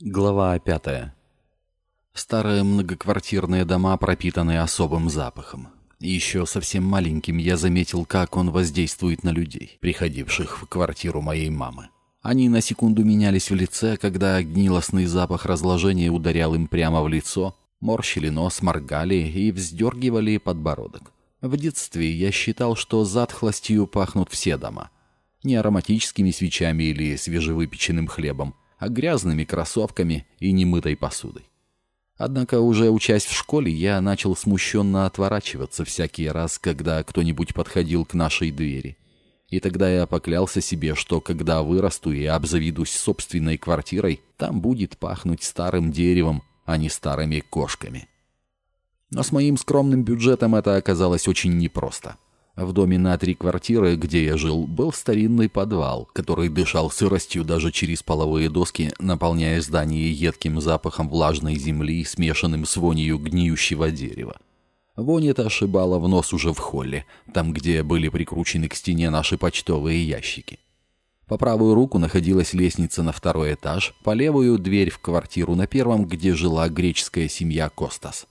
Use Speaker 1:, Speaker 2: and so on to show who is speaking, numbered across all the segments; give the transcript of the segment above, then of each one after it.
Speaker 1: Глава пятая. Старые многоквартирные дома пропитаны особым запахом. Еще совсем маленьким я заметил, как он воздействует на людей, приходивших в квартиру моей мамы. Они на секунду менялись в лице, когда гнилостный запах разложения ударял им прямо в лицо, морщили нос, моргали и вздергивали подбородок. В детстве я считал, что затхлостью пахнут все дома. Не ароматическими свечами или свежевыпеченным хлебом, а грязными кроссовками и немытой посудой. Однако, уже учась в школе, я начал смущенно отворачиваться всякий раз, когда кто-нибудь подходил к нашей двери. И тогда я поклялся себе, что когда вырасту и обзаведусь собственной квартирой, там будет пахнуть старым деревом, а не старыми кошками. Но с моим скромным бюджетом это оказалось очень непросто. В доме на три квартиры, где я жил, был старинный подвал, который дышал сыростью даже через половые доски, наполняя здание едким запахом влажной земли, смешанным с вонью гниющего дерева. Вонь эта ошибала в нос уже в холле, там, где были прикручены к стене наши почтовые ящики. По правую руку находилась лестница на второй этаж, по левую — дверь в квартиру на первом, где жила греческая семья Костас.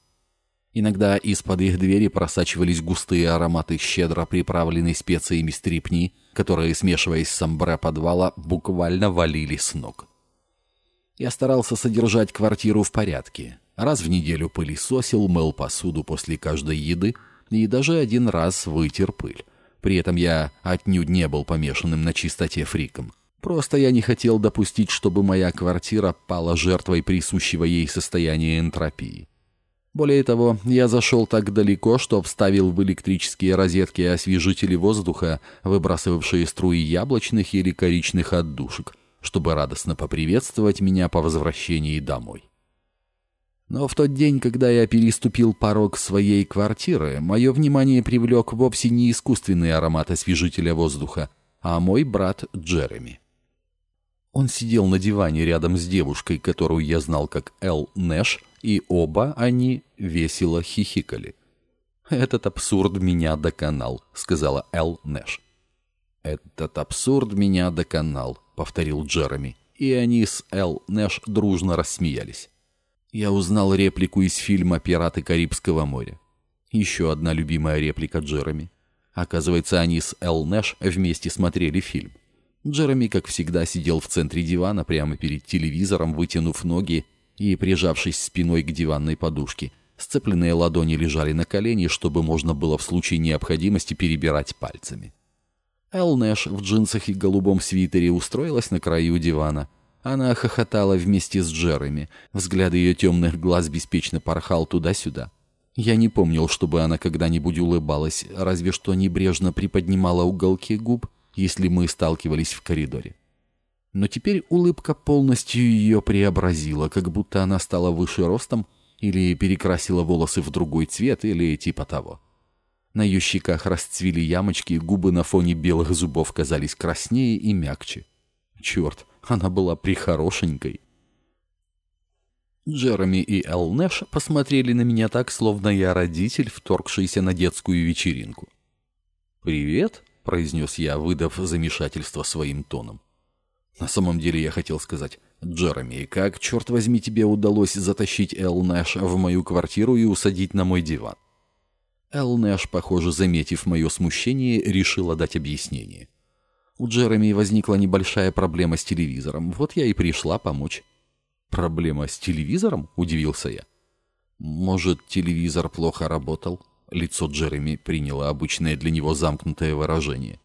Speaker 1: Иногда из-под их двери просачивались густые ароматы щедро приправленной специями стрипни, которые, смешиваясь с амбре подвала, буквально валили с ног. Я старался содержать квартиру в порядке. Раз в неделю пылесосил, мыл посуду после каждой еды и даже один раз вытер пыль. При этом я отнюдь не был помешанным на чистоте фриком. Просто я не хотел допустить, чтобы моя квартира пала жертвой присущего ей состояния энтропии. Более того, я зашел так далеко, что вставил в электрические розетки освежители воздуха, выбрасывавшие струи яблочных или коричных отдушек, чтобы радостно поприветствовать меня по возвращении домой. Но в тот день, когда я переступил порог своей квартиры, мое внимание привлек вовсе не искусственный аромат освежителя воздуха, а мой брат Джереми. Он сидел на диване рядом с девушкой, которую я знал как Эл Нэш, и оба они весело хихикали. «Этот абсурд меня доконал», — сказала Эл Нэш. «Этот абсурд меня доконал», — повторил Джереми, и они с Эл Нэш дружно рассмеялись. Я узнал реплику из фильма «Пираты Карибского моря». Еще одна любимая реплика Джереми. Оказывается, они с Эл Нэш вместе смотрели фильм. Джереми, как всегда, сидел в центре дивана прямо перед телевизором, вытянув ноги и прижавшись спиной к диванной подушке. Сцепленные ладони лежали на колени, чтобы можно было в случае необходимости перебирать пальцами. Эл Нэш в джинсах и голубом свитере устроилась на краю дивана. Она хохотала вместе с Джереми. Взгляд ее темных глаз беспечно порхал туда-сюда. Я не помнил, чтобы она когда-нибудь улыбалась, разве что небрежно приподнимала уголки губ, если мы сталкивались в коридоре. Но теперь улыбка полностью ее преобразила, как будто она стала выше ростом или перекрасила волосы в другой цвет или типа того. На ее щеках расцвели ямочки, губы на фоне белых зубов казались краснее и мягче. Черт, она была прихорошенькой. Джереми и Эл Нэш посмотрели на меня так, словно я родитель, вторгшийся на детскую вечеринку. «Привет», — произнес я, выдав замешательство своим тоном. На самом деле я хотел сказать, «Джереми, как, черт возьми, тебе удалось затащить Эл Нэш в мою квартиру и усадить на мой диван?» Эл Нэш, похоже, заметив мое смущение, решила дать объяснение. У Джереми возникла небольшая проблема с телевизором, вот я и пришла помочь. «Проблема с телевизором?» – удивился я. «Может, телевизор плохо работал?» Лицо Джереми приняло обычное для него замкнутое выражение.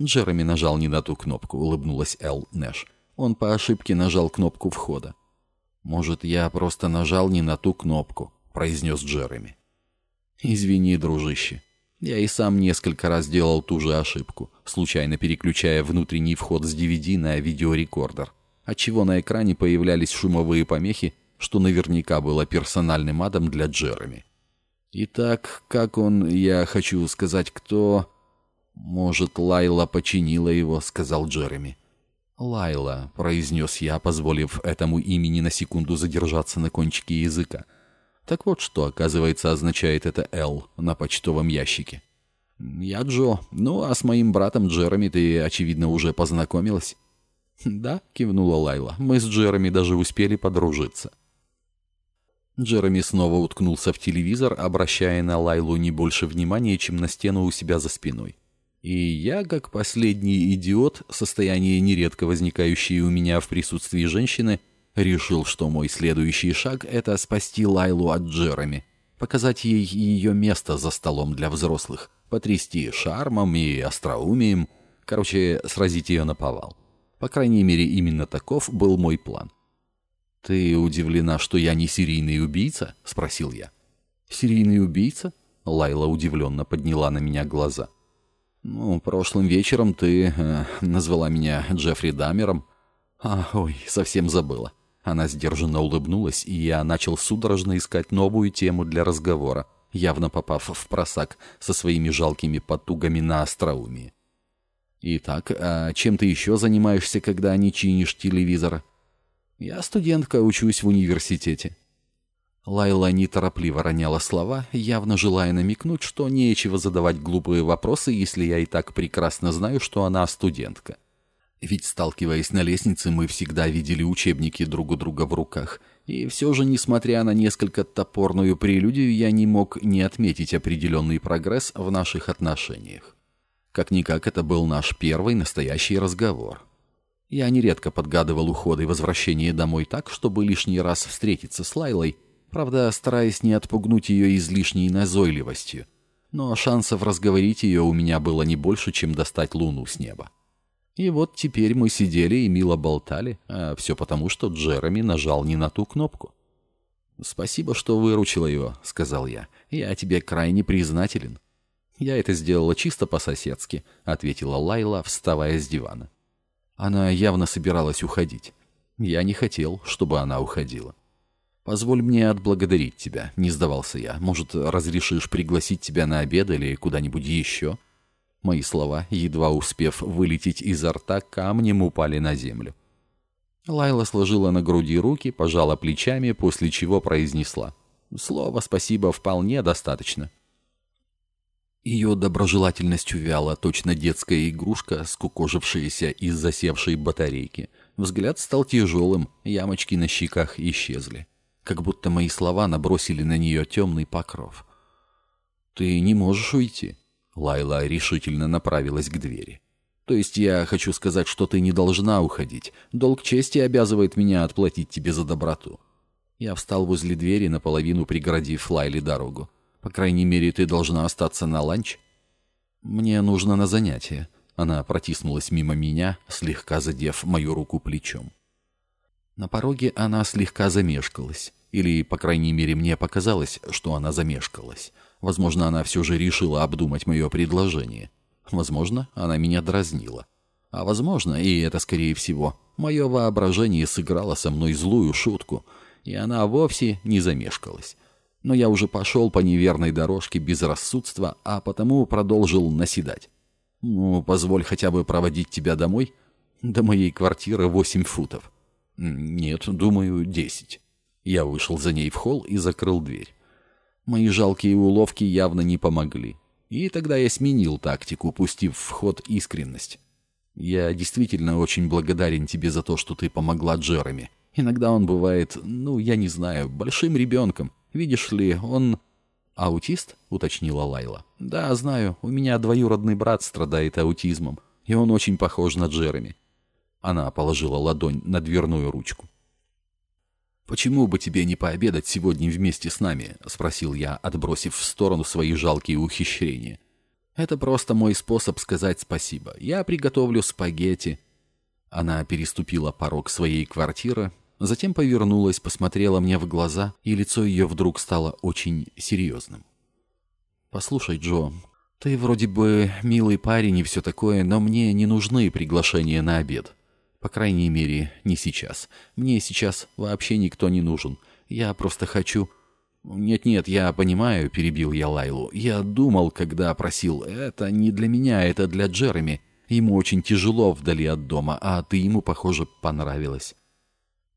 Speaker 1: Джереми нажал не на ту кнопку, улыбнулась Эл Нэш. Он по ошибке нажал кнопку входа. «Может, я просто нажал не на ту кнопку», — произнес Джереми. «Извини, дружище. Я и сам несколько раз делал ту же ошибку, случайно переключая внутренний вход с DVD на видеорекордер, отчего на экране появлялись шумовые помехи, что наверняка было персональным адом для Джереми. Итак, как он, я хочу сказать, кто... «Может, Лайла починила его», — сказал Джереми. «Лайла», — произнес я, позволив этому имени на секунду задержаться на кончике языка. Так вот что, оказывается, означает это «Л» на почтовом ящике. «Я Джо. Ну, а с моим братом Джереми ты, очевидно, уже познакомилась». «Да», — кивнула Лайла, — «мы с Джереми даже успели подружиться». Джереми снова уткнулся в телевизор, обращая на Лайлу не больше внимания, чем на стену у себя за спиной. И я, как последний идиот, состояние нередко возникающее у меня в присутствии женщины, решил, что мой следующий шаг — это спасти Лайлу от Джереми, показать ей ее место за столом для взрослых, потрясти шармом и остроумием, короче, сразить ее на повал. По крайней мере, именно таков был мой план. «Ты удивлена, что я не серийный убийца?» — спросил я. «Серийный убийца?» — Лайла удивленно подняла на меня глаза. «Ну, прошлым вечером ты э, назвала меня Джеффри Дамером». «А, ой, совсем забыла». Она сдержанно улыбнулась, и я начал судорожно искать новую тему для разговора, явно попав в просак со своими жалкими потугами на остроумие. «Итак, а чем ты еще занимаешься, когда не чинишь телевизора?» Я студентка, учусь в университете». Лайла неторопливо роняла слова, явно желая намекнуть, что нечего задавать глупые вопросы, если я и так прекрасно знаю, что она студентка. Ведь, сталкиваясь на лестнице, мы всегда видели учебники друг у друга в руках. И все же, несмотря на несколько топорную прелюдию, я не мог не отметить определенный прогресс в наших отношениях. Как-никак, это был наш первый настоящий разговор. Я нередко подгадывал уходы и возвращение домой так, чтобы лишний раз встретиться с Лайлой, правда, стараясь не отпугнуть ее излишней назойливостью. Но шансов разговорить ее у меня было не больше, чем достать луну с неба. И вот теперь мы сидели и мило болтали, а все потому, что Джереми нажал не на ту кнопку. «Спасибо, что выручила его», — сказал я. «Я тебе крайне признателен». «Я это сделала чисто по-соседски», — ответила Лайла, вставая с дивана. Она явно собиралась уходить. Я не хотел, чтобы она уходила. «Позволь мне отблагодарить тебя», — не сдавался я. «Может, разрешишь пригласить тебя на обед или куда-нибудь еще?» Мои слова, едва успев вылететь изо рта, камнем упали на землю. Лайла сложила на груди руки, пожала плечами, после чего произнесла. «Слово «спасибо» вполне достаточно». Ее доброжелательность увяла, точно детская игрушка, скукожившаяся из засевшей батарейки. Взгляд стал тяжелым, ямочки на щеках исчезли. Как будто мои слова набросили на нее темный покров. «Ты не можешь уйти?» Лайла решительно направилась к двери. «То есть я хочу сказать, что ты не должна уходить. Долг чести обязывает меня отплатить тебе за доброту». Я встал возле двери, наполовину преградив Лайле дорогу. По крайней мере, ты должна остаться на ланч. Мне нужно на занятие. Она протиснулась мимо меня, слегка задев мою руку плечом. На пороге она слегка замешкалась. Или, по крайней мере, мне показалось, что она замешкалась. Возможно, она все же решила обдумать мое предложение. Возможно, она меня дразнила. А возможно, и это скорее всего, мое воображение сыграло со мной злую шутку, и она вовсе не замешкалась но я уже пошел по неверной дорожке безрассудства, а потому продолжил наседать. «Ну, позволь хотя бы проводить тебя домой. До моей квартиры восемь футов». «Нет, думаю, десять». Я вышел за ней в холл и закрыл дверь. Мои жалкие уловки явно не помогли. И тогда я сменил тактику, пустив в ход искренность. «Я действительно очень благодарен тебе за то, что ты помогла Джереми. Иногда он бывает, ну, я не знаю, большим ребенком, Видишь ли, он...» «Аутист?» — уточнила Лайла. «Да, знаю. У меня двоюродный брат страдает аутизмом, и он очень похож на Джереми». Она положила ладонь на дверную ручку. «Почему бы тебе не пообедать сегодня вместе с нами?» — спросил я, отбросив в сторону свои жалкие ухищрения. «Это просто мой способ сказать спасибо. Я приготовлю спагетти». Она переступила порог своей квартиры Затем повернулась, посмотрела мне в глаза, и лицо ее вдруг стало очень серьезным. «Послушай, Джо, ты вроде бы милый парень и все такое, но мне не нужны приглашения на обед. По крайней мере, не сейчас. Мне сейчас вообще никто не нужен. Я просто хочу...» «Нет-нет, я понимаю», — перебил я Лайлу. «Я думал, когда просил. Это не для меня, это для Джереми. Ему очень тяжело вдали от дома, а ты ему, похоже, понравилась».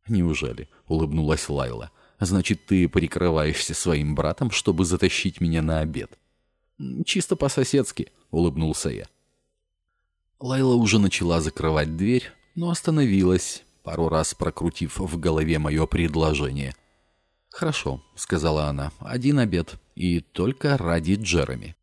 Speaker 1: «Неужели?» — улыбнулась Лайла. «Значит, ты прикрываешься своим братом, чтобы затащить меня на обед?» «Чисто по-соседски», — улыбнулся я. Лайла уже начала закрывать дверь, но остановилась, пару раз прокрутив в голове мое предложение. «Хорошо», — сказала она, — «один обед, и только ради Джереми».